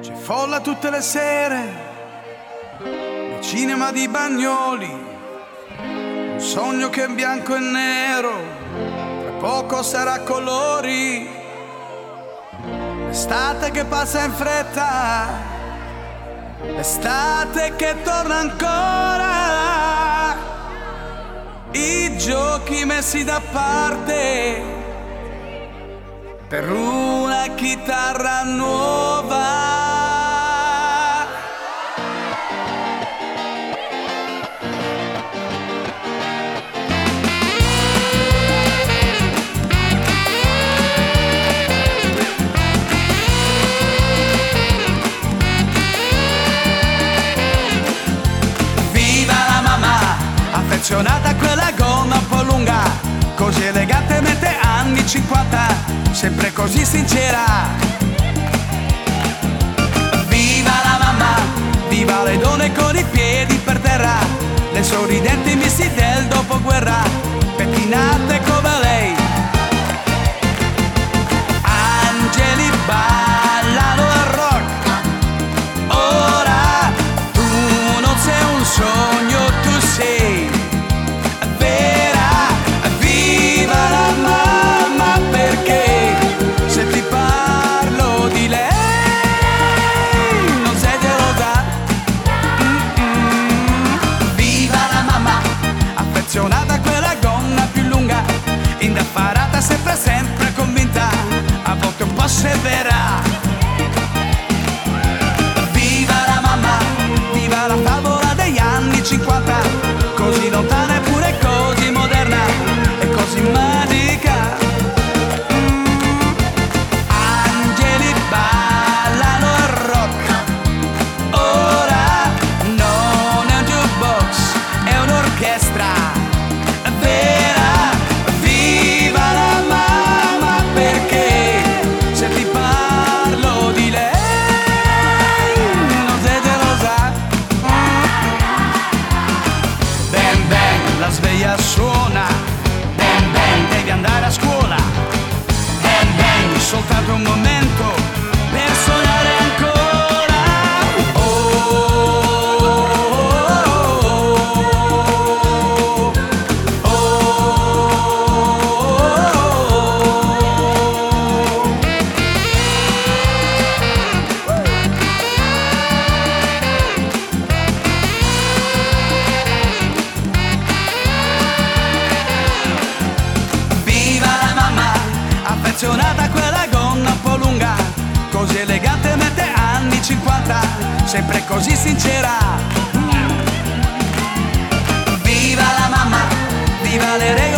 C'è folla tutte le sere, nel cinema di Bagnoli, un sogno che è bianco e nero, tra poco sarà colori, l'estate che passa in fretta, l'estate che torna ancora, i giochi messi da parte per una chitarra nuova. Affezionata a quella gonna un po' lunga, così elegantemente anni 50, sempre così sincera. Viva la mamma, viva le donne con i piedi affezionata a quella gonna più lunga, indaffarata sempre sempre convinta, a volte un po' severa. Viva la mamma, viva la favola degli anni 50, 我们 sempre così sincera. Viva la mamma, viva le regole